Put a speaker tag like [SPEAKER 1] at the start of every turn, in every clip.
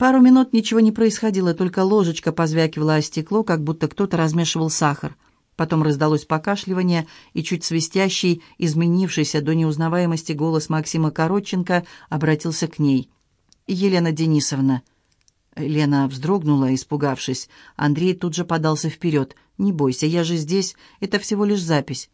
[SPEAKER 1] Пару минут ничего не происходило, только ложечка позвякивала о стекло, как будто кто-то размешивал сахар. Потом раздалось покашливание, и чуть свистящий, изменившийся до неузнаваемости голос Максима Коротченко обратился к ней. «Елена Денисовна». Лена вздрогнула, испугавшись. Андрей тут же подался вперед. «Не бойся, я же здесь. Это всего лишь запись».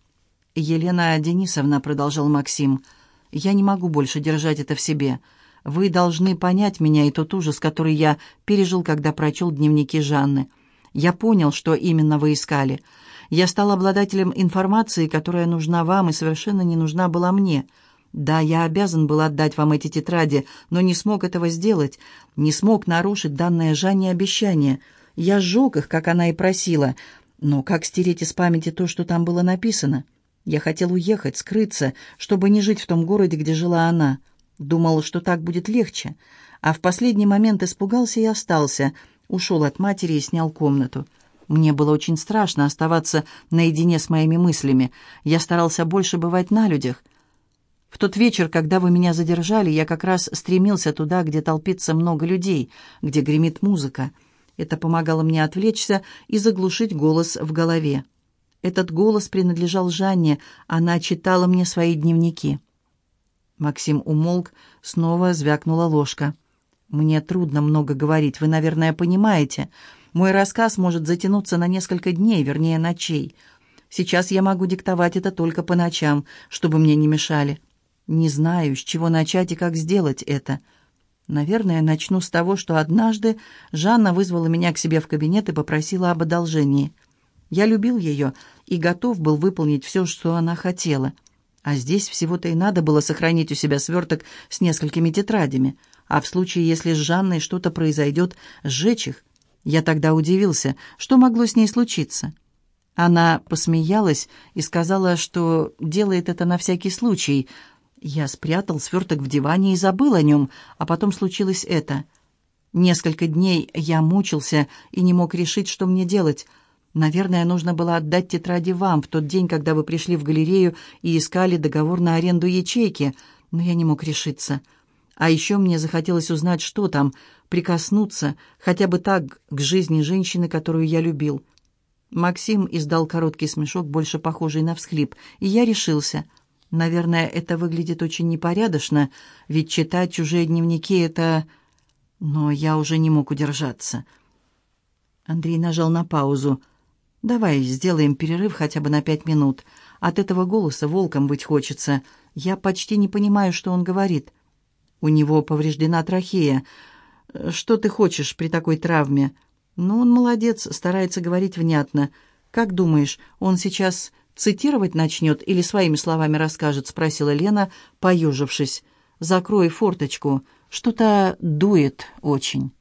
[SPEAKER 1] «Елена Денисовна», — продолжал Максим, — «я не могу больше держать это в себе. Вы должны понять меня и тот ужас, который я пережил, когда прочел дневники Жанны. Я понял, что именно вы искали. Я стал обладателем информации, которая нужна вам и совершенно не нужна была мне. Да, я обязан был отдать вам эти тетради, но не смог этого сделать, не смог нарушить данное Жанне обещание. Я сжег их, как она и просила. Но как стереть из памяти то, что там было написано? Я хотел уехать, скрыться, чтобы не жить в том городе, где жила она». Думал, что так будет легче, а в последний момент испугался и остался, ушел от матери и снял комнату. Мне было очень страшно оставаться наедине с моими мыслями. Я старался больше бывать на людях. В тот вечер, когда вы меня задержали, я как раз стремился туда, где толпится много людей, где гремит музыка. Это помогало мне отвлечься и заглушить голос в голове. Этот голос принадлежал Жанне, она читала мне свои дневники. Максим умолк, снова звякнула ложка. «Мне трудно много говорить, вы, наверное, понимаете. Мой рассказ может затянуться на несколько дней, вернее, ночей. Сейчас я могу диктовать это только по ночам, чтобы мне не мешали. Не знаю, с чего начать и как сделать это. Наверное, начну с того, что однажды Жанна вызвала меня к себе в кабинет и попросила об одолжении. Я любил ее и готов был выполнить все, что она хотела». А здесь всего-то и надо было сохранить у себя сверток с несколькими тетрадями, а в случае, если с Жанной что-то произойдет, сжечь их. Я тогда удивился, что могло с ней случиться. Она посмеялась и сказала, что делает это на всякий случай. Я спрятал сверток в диване и забыл о нем, а потом случилось это. Несколько дней я мучился и не мог решить, что мне делать. Наверное, нужно было отдать тетради вам в тот день, когда вы пришли в галерею и искали договор на аренду ячейки, но я не мог решиться. А еще мне захотелось узнать, что там, прикоснуться хотя бы так к жизни женщины, которую я любил. Максим издал короткий смешок, больше похожий на всхлип, и я решился. Наверное, это выглядит очень непорядочно, ведь читать чужие дневники — это... Но я уже не мог удержаться. Андрей нажал на паузу — «Давай сделаем перерыв хотя бы на пять минут. От этого голоса волком быть хочется. Я почти не понимаю, что он говорит. У него повреждена трахея. Что ты хочешь при такой травме?» Но он молодец, старается говорить внятно. «Как думаешь, он сейчас цитировать начнет или своими словами расскажет?» — спросила Лена, поежившись. «Закрой форточку. Что-то дует очень».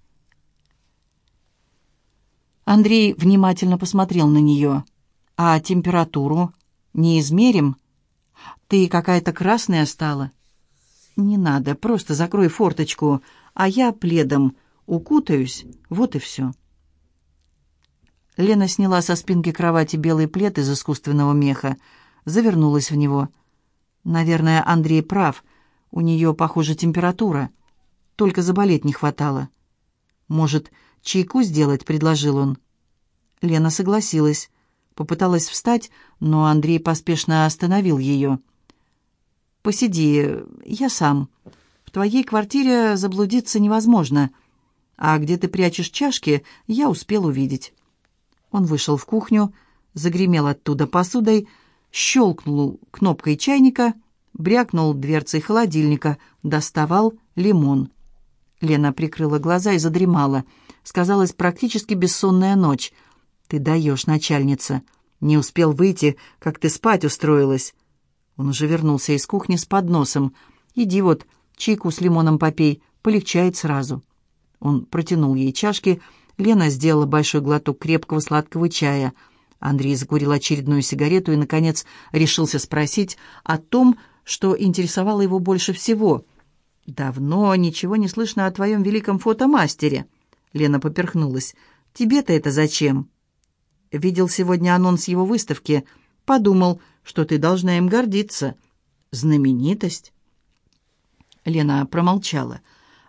[SPEAKER 1] Андрей внимательно посмотрел на нее. «А температуру не измерим? Ты какая-то красная стала». «Не надо, просто закрой форточку, а я пледом укутаюсь, вот и все». Лена сняла со спинки кровати белый плед из искусственного меха, завернулась в него. «Наверное, Андрей прав. У нее, похоже, температура. Только заболеть не хватало. Может, «Чайку сделать», — предложил он. Лена согласилась. Попыталась встать, но Андрей поспешно остановил ее. «Посиди, я сам. В твоей квартире заблудиться невозможно. А где ты прячешь чашки, я успел увидеть». Он вышел в кухню, загремел оттуда посудой, щелкнул кнопкой чайника, брякнул дверцей холодильника, доставал лимон. Лена прикрыла глаза и задремала — сказалась практически бессонная ночь. «Ты даешь, начальница. Не успел выйти, как ты спать устроилась». Он уже вернулся из кухни с подносом. «Иди вот, чайку с лимоном попей, полегчает сразу». Он протянул ей чашки. Лена сделала большой глоток крепкого сладкого чая. Андрей закурил очередную сигарету и, наконец, решился спросить о том, что интересовало его больше всего. «Давно ничего не слышно о твоем великом фотомастере». Лена поперхнулась. «Тебе-то это зачем?» «Видел сегодня анонс его выставки. Подумал, что ты должна им гордиться. Знаменитость». Лена промолчала.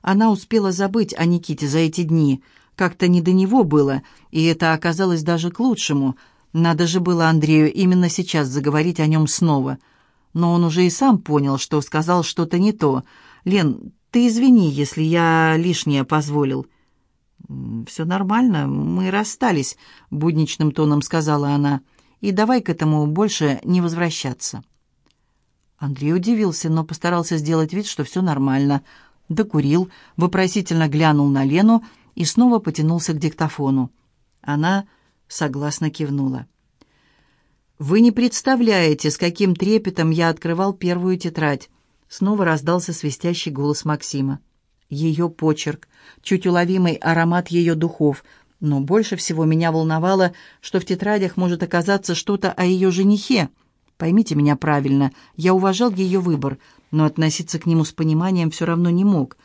[SPEAKER 1] Она успела забыть о Никите за эти дни. Как-то не до него было, и это оказалось даже к лучшему. Надо же было Андрею именно сейчас заговорить о нем снова. Но он уже и сам понял, что сказал что-то не то. «Лен, ты извини, если я лишнее позволил». «Все нормально, мы расстались», — будничным тоном сказала она. «И давай к этому больше не возвращаться». Андрей удивился, но постарался сделать вид, что все нормально. Докурил, вопросительно глянул на Лену и снова потянулся к диктофону. Она согласно кивнула. «Вы не представляете, с каким трепетом я открывал первую тетрадь!» Снова раздался свистящий голос Максима ее почерк, чуть уловимый аромат ее духов, но больше всего меня волновало, что в тетрадях может оказаться что-то о ее женихе. Поймите меня правильно, я уважал ее выбор, но относиться к нему с пониманием все равно не мог.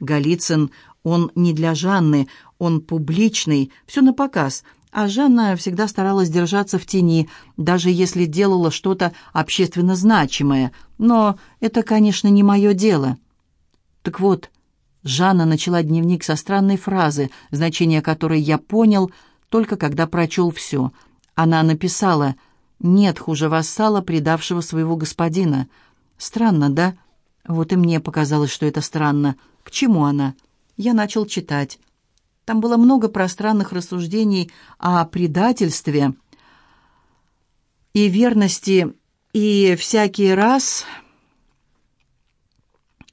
[SPEAKER 1] Голицын, он не для Жанны, он публичный, все на показ, а Жанна всегда старалась держаться в тени, даже если делала что-то общественно значимое. Но это, конечно, не мое дело. Так вот, Жанна начала дневник со странной фразы, значение которой я понял только когда прочел все. Она написала «Нет хуже вассала, предавшего своего господина». Странно, да? Вот и мне показалось, что это странно. К чему она? Я начал читать. Там было много пространных рассуждений о предательстве и верности, и всякий раз...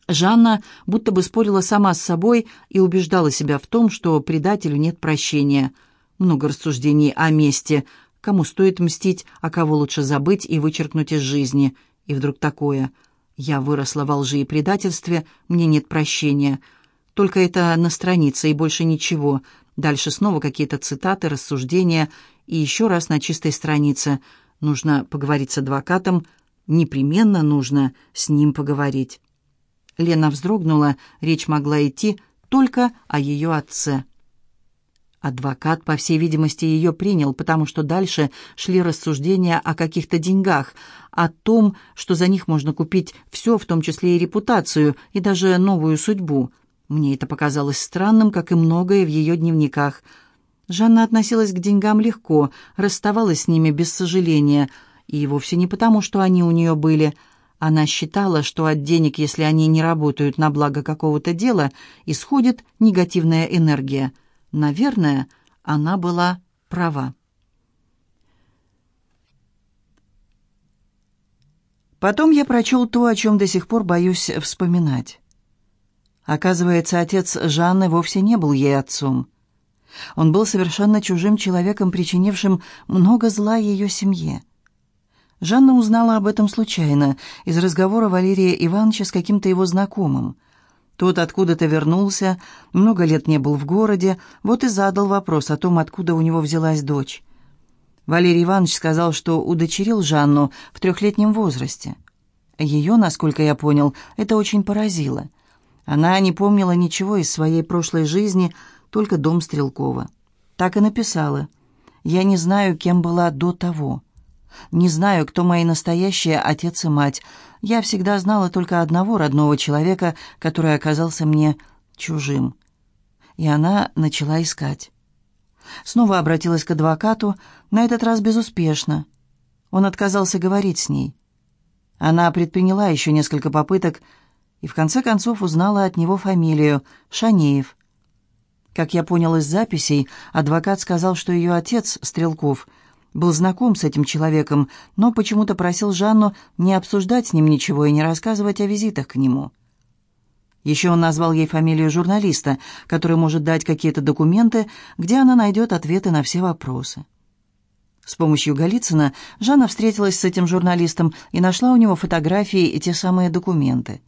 [SPEAKER 1] Жанна будто бы спорила сама с собой и убеждала себя в том, что предателю нет прощения. Много рассуждений о месте, кому стоит мстить, а кого лучше забыть и вычеркнуть из жизни. И вдруг такое. Я выросла во лжи и предательстве, мне нет прощения. Только это на странице и больше ничего. Дальше снова какие-то цитаты, рассуждения и еще раз на чистой странице. Нужно поговорить с адвокатом, непременно нужно с ним поговорить. Лена вздрогнула, речь могла идти только о ее отце. Адвокат, по всей видимости, ее принял, потому что дальше шли рассуждения о каких-то деньгах, о том, что за них можно купить все, в том числе и репутацию, и даже новую судьбу. Мне это показалось странным, как и многое в ее дневниках. Жанна относилась к деньгам легко, расставалась с ними без сожаления, и вовсе не потому, что они у нее были – она считала, что от денег, если они не работают на благо какого-то дела, исходит негативная энергия. Наверное, она была права. Потом я прочел то, о чем до сих пор боюсь вспоминать. Оказывается, отец Жанны вовсе не был ей отцом. Он был совершенно чужим человеком, причинившим много зла ее семье. Жанна узнала об этом случайно, из разговора Валерия Ивановича с каким-то его знакомым. Тот откуда-то вернулся, много лет не был в городе, вот и задал вопрос о том, откуда у него взялась дочь. Валерий Иванович сказал, что удочерил Жанну в трехлетнем возрасте. Ее, насколько я понял, это очень поразило. Она не помнила ничего из своей прошлой жизни, только дом Стрелкова. Так и написала. «Я не знаю, кем была до того». Не знаю, кто мои настоящие отец и мать. Я всегда знала только одного родного человека, который оказался мне чужим. И она начала искать. Снова обратилась к адвокату, на этот раз безуспешно. Он отказался говорить с ней. Она предприняла еще несколько попыток и в конце концов узнала от него фамилию – Шанеев. Как я понял из записей, адвокат сказал, что ее отец – Стрелков – был знаком с этим человеком, но почему-то просил Жанну не обсуждать с ним ничего и не рассказывать о визитах к нему. Еще он назвал ей фамилию журналиста, который может дать какие-то документы, где она найдет ответы на все вопросы. С помощью Голицына Жанна встретилась с этим журналистом и нашла у него фотографии и те самые документы.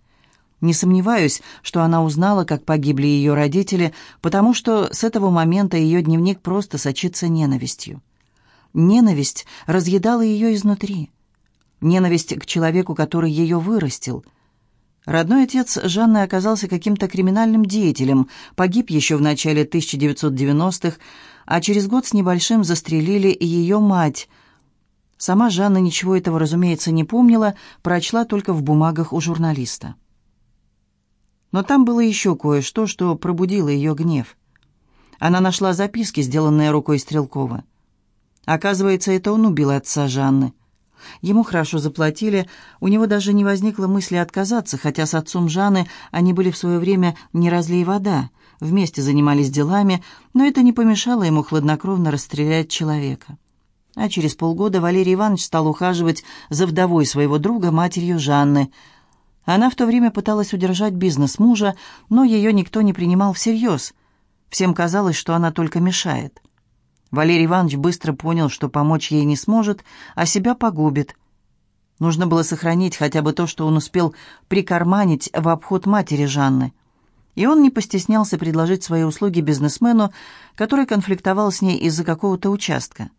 [SPEAKER 1] Не сомневаюсь, что она узнала, как погибли ее родители, потому что с этого момента ее дневник просто сочится ненавистью. Ненависть разъедала ее изнутри. Ненависть к человеку, который ее вырастил. Родной отец Жанны оказался каким-то криминальным деятелем, погиб еще в начале 1990-х, а через год с небольшим застрелили и ее мать. Сама Жанна ничего этого, разумеется, не помнила, прочла только в бумагах у журналиста. Но там было еще кое-что, что пробудило ее гнев. Она нашла записки, сделанные рукой Стрелкова. Оказывается, это он убил отца Жанны. Ему хорошо заплатили, у него даже не возникло мысли отказаться, хотя с отцом Жанны они были в свое время не разлей вода, вместе занимались делами, но это не помешало ему хладнокровно расстрелять человека. А через полгода Валерий Иванович стал ухаживать за вдовой своего друга, матерью Жанны. Она в то время пыталась удержать бизнес мужа, но ее никто не принимал всерьез. Всем казалось, что она только мешает. Валерий Иванович быстро понял, что помочь ей не сможет, а себя погубит. Нужно было сохранить хотя бы то, что он успел прикарманить в обход матери Жанны. И он не постеснялся предложить свои услуги бизнесмену, который конфликтовал с ней из-за какого-то участка.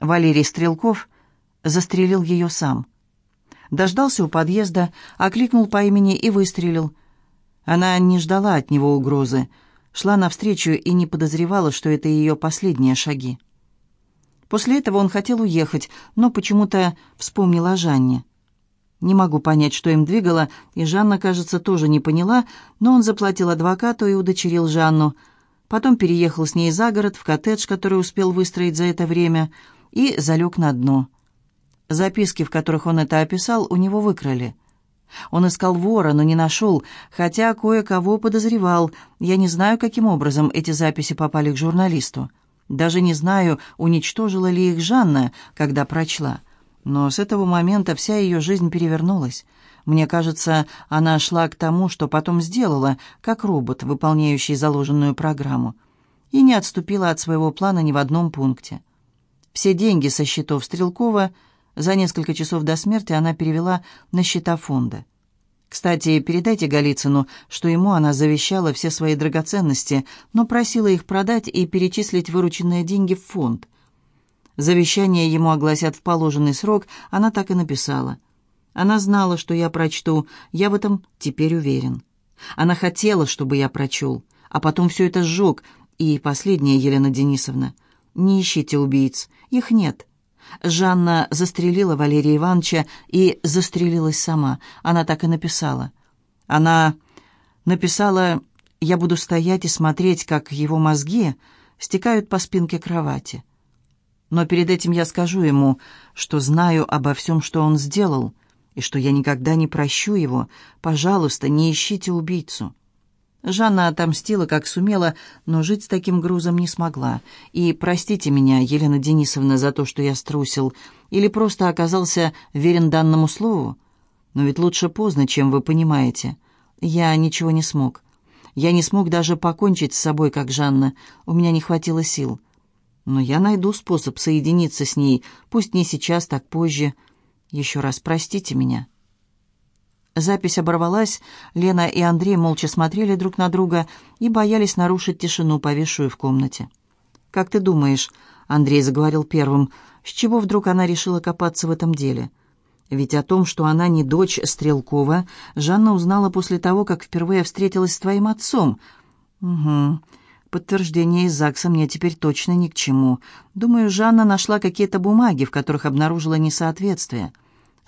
[SPEAKER 1] Валерий Стрелков застрелил ее сам. Дождался у подъезда, окликнул по имени и выстрелил. Она не ждала от него угрозы, шла навстречу и не подозревала, что это ее последние шаги. После этого он хотел уехать, но почему-то вспомнил о Жанне. Не могу понять, что им двигало, и Жанна, кажется, тоже не поняла, но он заплатил адвокату и удочерил Жанну. Потом переехал с ней за город, в коттедж, который успел выстроить за это время, и залег на дно. Записки, в которых он это описал, у него выкрали – он искал вора, но не нашел, хотя кое-кого подозревал. Я не знаю, каким образом эти записи попали к журналисту. Даже не знаю, уничтожила ли их Жанна, когда прочла. Но с этого момента вся ее жизнь перевернулась. Мне кажется, она шла к тому, что потом сделала, как робот, выполняющий заложенную программу. И не отступила от своего плана ни в одном пункте. Все деньги со счетов Стрелкова – за несколько часов до смерти она перевела на счета фонда. Кстати, передайте Голицыну, что ему она завещала все свои драгоценности, но просила их продать и перечислить вырученные деньги в фонд. Завещание ему огласят в положенный срок, она так и написала. Она знала, что я прочту, я в этом теперь уверен. Она хотела, чтобы я прочел, а потом все это сжег. И последнее, Елена Денисовна, не ищите убийц, их нет. Жанна застрелила Валерия Ивановича и застрелилась сама. Она так и написала. Она написала «Я буду стоять и смотреть, как его мозги стекают по спинке кровати». Но перед этим я скажу ему, что знаю обо всем, что он сделал, и что я никогда не прощу его. Пожалуйста, не ищите убийцу. Жанна отомстила, как сумела, но жить с таким грузом не смогла. И простите меня, Елена Денисовна, за то, что я струсил, или просто оказался верен данному слову. Но ведь лучше поздно, чем вы понимаете. Я ничего не смог. Я не смог даже покончить с собой, как Жанна. У меня не хватило сил. Но я найду способ соединиться с ней, пусть не сейчас, так позже. Еще раз простите меня». Запись оборвалась, Лена и Андрей молча смотрели друг на друга и боялись нарушить тишину, повисшую в комнате. «Как ты думаешь?» — Андрей заговорил первым. «С чего вдруг она решила копаться в этом деле?» Ведь о том, что она не дочь Стрелкова, Жанна узнала после того, как впервые встретилась с твоим отцом. Угу. Подтверждение из ЗАГСа мне теперь точно ни к чему. Думаю, Жанна нашла какие-то бумаги, в которых обнаружила несоответствие.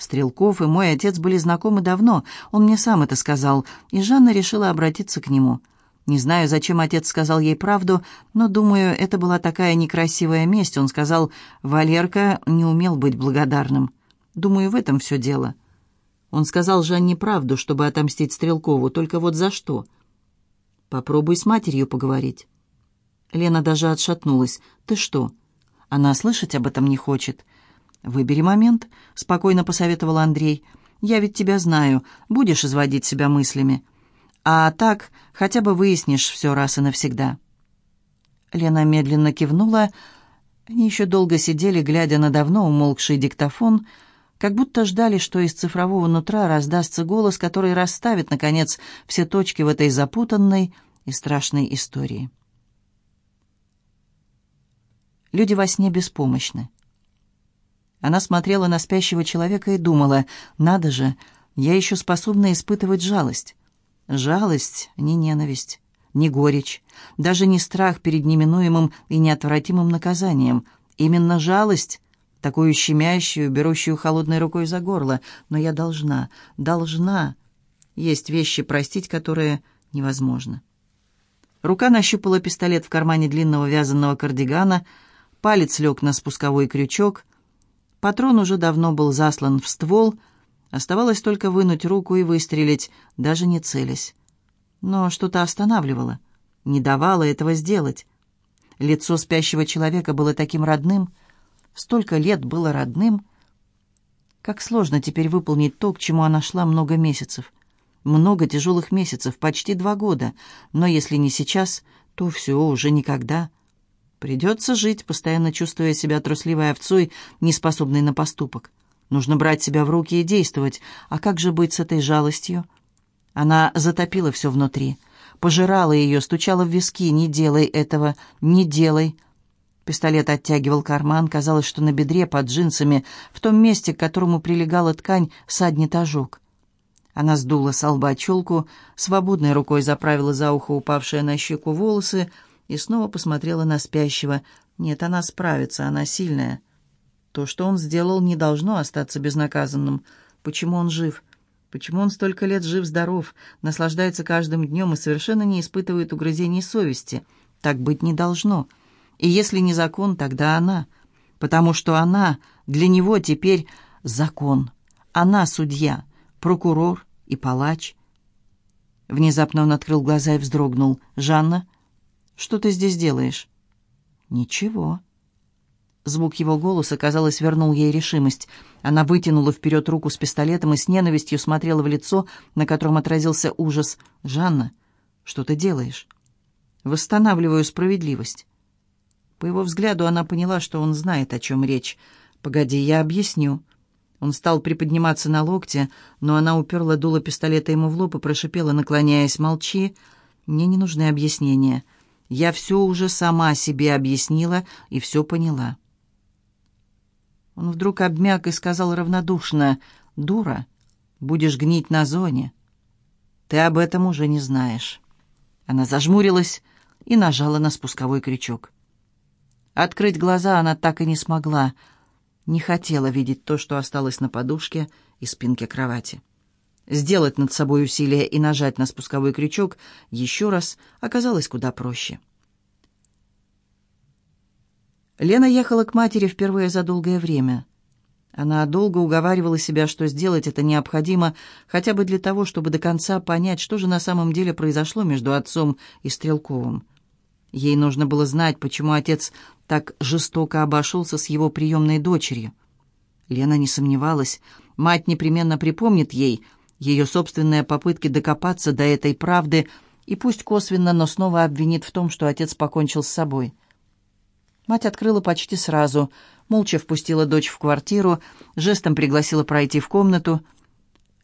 [SPEAKER 1] Стрелков и мой отец были знакомы давно, он мне сам это сказал, и Жанна решила обратиться к нему. Не знаю, зачем отец сказал ей правду, но, думаю, это была такая некрасивая месть. Он сказал, Валерка не умел быть благодарным. Думаю, в этом все дело. Он сказал Жанне правду, чтобы отомстить Стрелкову, только вот за что? Попробуй с матерью поговорить. Лена даже отшатнулась. «Ты что?» Она слышать об этом не хочет. «Выбери момент», — спокойно посоветовал Андрей. «Я ведь тебя знаю, будешь изводить себя мыслями. А так хотя бы выяснишь все раз и навсегда». Лена медленно кивнула. Они еще долго сидели, глядя на давно умолкший диктофон, как будто ждали, что из цифрового нутра раздастся голос, который расставит, наконец, все точки в этой запутанной и страшной истории. Люди во сне беспомощны. Она смотрела на спящего человека и думала, «Надо же, я еще способна испытывать жалость». Жалость, не ненависть, не горечь, даже не страх перед неминуемым и неотвратимым наказанием. Именно жалость, такую щемящую, берущую холодной рукой за горло. Но я должна, должна. Есть вещи простить, которые невозможно. Рука нащупала пистолет в кармане длинного вязаного кардигана, палец лег на спусковой крючок — Патрон уже давно был заслан в ствол, оставалось только вынуть руку и выстрелить, даже не целясь. Но что-то останавливало, не давало этого сделать. Лицо спящего человека было таким родным, столько лет было родным. Как сложно теперь выполнить то, к чему она шла много месяцев. Много тяжелых месяцев, почти два года, но если не сейчас, то все уже никогда — Придется жить, постоянно чувствуя себя трусливой овцой, неспособной на поступок. Нужно брать себя в руки и действовать. А как же быть с этой жалостью? Она затопила все внутри. Пожирала ее, стучала в виски. «Не делай этого! Не делай!» Пистолет оттягивал карман. Казалось, что на бедре под джинсами, в том месте, к которому прилегала ткань, саднит ожог. Она сдула с лба челку, свободной рукой заправила за ухо упавшие на щеку волосы, и снова посмотрела на спящего. «Нет, она справится, она сильная». То, что он сделал, не должно остаться безнаказанным. Почему он жив? Почему он столько лет жив-здоров, наслаждается каждым днем и совершенно не испытывает угрызений совести? Так быть не должно. И если не закон, тогда она. Потому что она для него теперь закон. Она судья, прокурор и палач. Внезапно он открыл глаза и вздрогнул. «Жанна?» Что ты здесь делаешь?» «Ничего». Звук его голоса, казалось, вернул ей решимость. Она вытянула вперед руку с пистолетом и с ненавистью смотрела в лицо, на котором отразился ужас. «Жанна, что ты делаешь?» «Восстанавливаю справедливость». По его взгляду она поняла, что он знает, о чем речь. «Погоди, я объясню». Он стал приподниматься на локте, но она уперла дуло пистолета ему в лоб и прошипела, наклоняясь, «Молчи, мне не нужны объяснения». Я все уже сама себе объяснила и все поняла. Он вдруг обмяк и сказал равнодушно, «Дура, будешь гнить на зоне. Ты об этом уже не знаешь». Она зажмурилась и нажала на спусковой крючок. Открыть глаза она так и не смогла, не хотела видеть то, что осталось на подушке и спинке кровати. Сделать над собой усилие и нажать на спусковой крючок еще раз оказалось куда проще. Лена ехала к матери впервые за долгое время. Она долго уговаривала себя, что сделать это необходимо, хотя бы для того, чтобы до конца понять, что же на самом деле произошло между отцом и Стрелковым. Ей нужно было знать, почему отец так жестоко обошелся с его приемной дочерью. Лена не сомневалась, мать непременно припомнит ей – ее собственные попытки докопаться до этой правды и пусть косвенно, но снова обвинит в том, что отец покончил с собой. Мать открыла почти сразу, молча впустила дочь в квартиру, жестом пригласила пройти в комнату.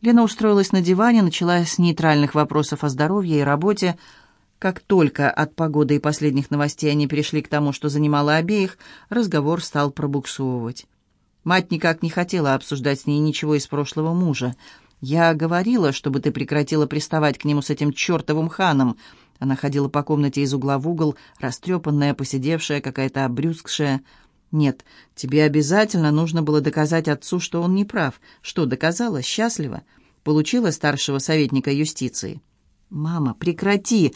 [SPEAKER 1] Лена устроилась на диване, начала с нейтральных вопросов о здоровье и работе. Как только от погоды и последних новостей они перешли к тому, что занимало обеих, разговор стал пробуксовывать. Мать никак не хотела обсуждать с ней ничего из прошлого мужа — я говорила, чтобы ты прекратила приставать к нему с этим чертовым ханом. Она ходила по комнате из угла в угол, растрепанная, посидевшая, какая-то обрюзгшая. Нет, тебе обязательно нужно было доказать отцу, что он не прав. Что, доказала? Счастливо. Получила старшего советника юстиции. «Мама, прекрати!»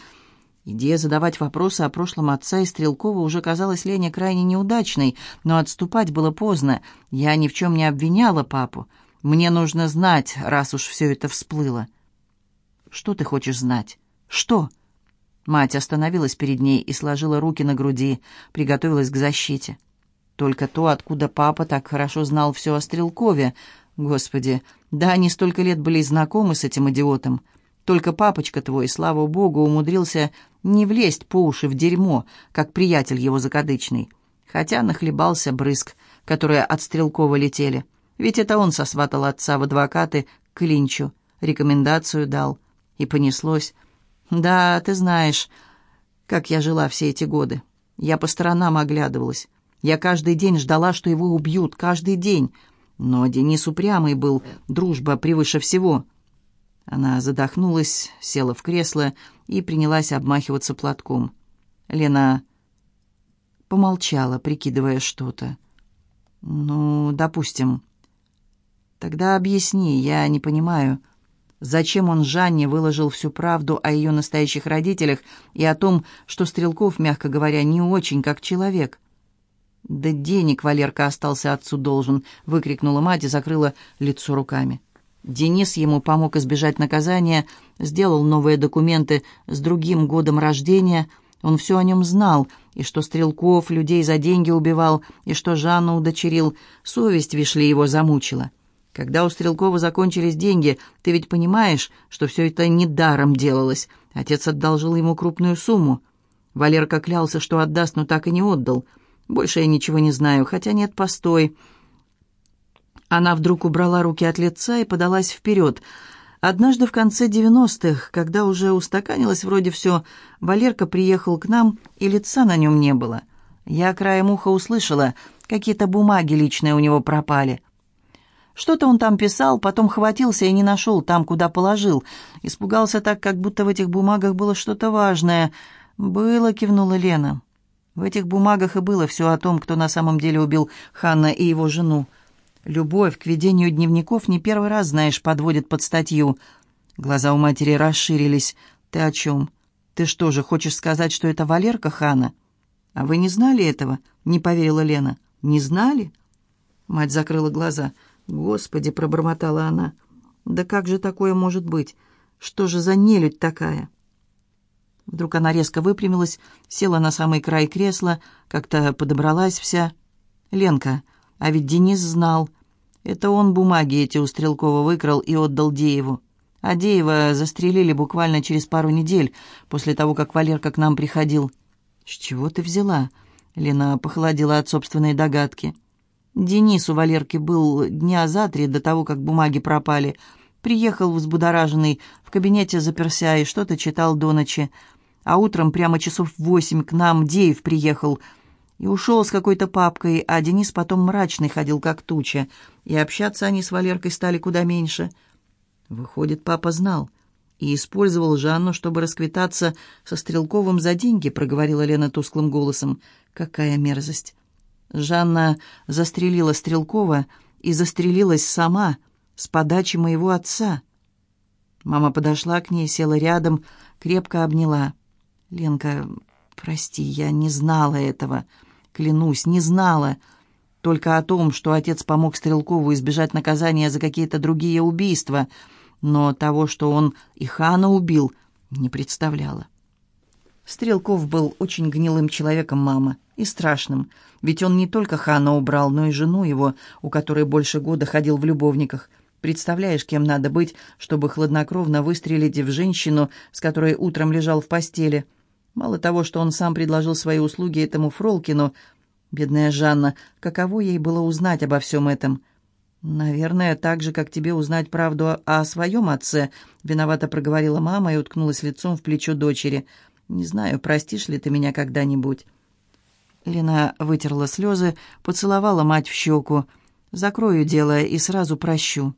[SPEAKER 1] Идея задавать вопросы о прошлом отца и Стрелкова уже казалась Лене крайне неудачной, но отступать было поздно. Я ни в чем не обвиняла папу. Мне нужно знать, раз уж все это всплыло. Что ты хочешь знать? Что? Мать остановилась перед ней и сложила руки на груди, приготовилась к защите. Только то, откуда папа так хорошо знал все о Стрелкове. Господи, да они столько лет были знакомы с этим идиотом. Только папочка твой, слава богу, умудрился не влезть по уши в дерьмо, как приятель его закадычный. Хотя нахлебался брызг, которые от Стрелкова летели. Ведь это он сосватал отца в адвокаты к Линчу, рекомендацию дал. И понеслось. «Да, ты знаешь, как я жила все эти годы. Я по сторонам оглядывалась. Я каждый день ждала, что его убьют, каждый день. Но Денис упрямый был, дружба превыше всего». Она задохнулась, села в кресло и принялась обмахиваться платком. Лена помолчала, прикидывая что-то. «Ну, допустим...» Тогда объясни, я не понимаю, зачем он Жанне выложил всю правду о ее настоящих родителях и о том, что Стрелков, мягко говоря, не очень как человек. «Да денег Валерка остался отцу должен», — выкрикнула мать и закрыла лицо руками. Денис ему помог избежать наказания, сделал новые документы с другим годом рождения. Он все о нем знал, и что Стрелков людей за деньги убивал, и что Жанну удочерил. Совесть Вишли его замучила. Когда у Стрелкова закончились деньги, ты ведь понимаешь, что все это не даром делалось. Отец одолжил ему крупную сумму. Валерка клялся, что отдаст, но так и не отдал. Больше я ничего не знаю, хотя нет, постой. Она вдруг убрала руки от лица и подалась вперед. Однажды в конце девяностых, когда уже устаканилось вроде все, Валерка приехал к нам, и лица на нем не было. Я краем уха услышала, какие-то бумаги личные у него пропали. Что-то он там писал, потом хватился и не нашел там, куда положил. Испугался так, как будто в этих бумагах было что-то важное. «Было», — кивнула Лена. В этих бумагах и было все о том, кто на самом деле убил Ханна и его жену. Любовь к ведению дневников не первый раз, знаешь, подводит под статью. Глаза у матери расширились. «Ты о чем? Ты что же, хочешь сказать, что это Валерка Хана?» «А вы не знали этого?» — не поверила Лена. «Не знали?» Мать закрыла глаза. «Да». Господи, пробормотала она. Да как же такое может быть? Что же за нелюдь такая? Вдруг она резко выпрямилась, села на самый край кресла, как-то подобралась вся. «Ленка, а ведь Денис знал. Это он бумаги эти у Стрелкова выкрал и отдал Дееву. А Деева застрелили буквально через пару недель после того, как Валерка к нам приходил». «С чего ты взяла?» Лена похолодела от собственной догадки. Денис у Валерки был дня за три до того, как бумаги пропали. Приехал взбудораженный, в кабинете заперся и что-то читал до ночи. А утром прямо часов восемь к нам Деев приехал и ушел с какой-то папкой, а Денис потом мрачный ходил, как туча. И общаться они с Валеркой стали куда меньше. Выходит, папа знал и использовал Жанну, чтобы расквитаться со Стрелковым за деньги, проговорила Лена тусклым голосом. «Какая мерзость!» Жанна застрелила Стрелкова и застрелилась сама с подачи моего отца. Мама подошла к ней, села рядом, крепко обняла. «Ленка, прости, я не знала этого. Клянусь, не знала. Только о том, что отец помог Стрелкову избежать наказания за какие-то другие убийства, но того, что он и Хана убил, не представляла. Стрелков был очень гнилым человеком, мама, и страшным, ведь он не только Хана убрал, но и жену его, у которой больше года ходил в любовниках. Представляешь, кем надо быть, чтобы хладнокровно выстрелить в женщину, с которой утром лежал в постели. Мало того, что он сам предложил свои услуги этому Фролкину, бедная Жанна, каково ей было узнать обо всем этом?» «Наверное, так же, как тебе узнать правду о, своем отце», — виновато проговорила мама и уткнулась лицом в плечо дочери. Не знаю, простишь ли ты меня когда-нибудь». Лена вытерла слезы, поцеловала мать в щеку. «Закрою дело и сразу прощу».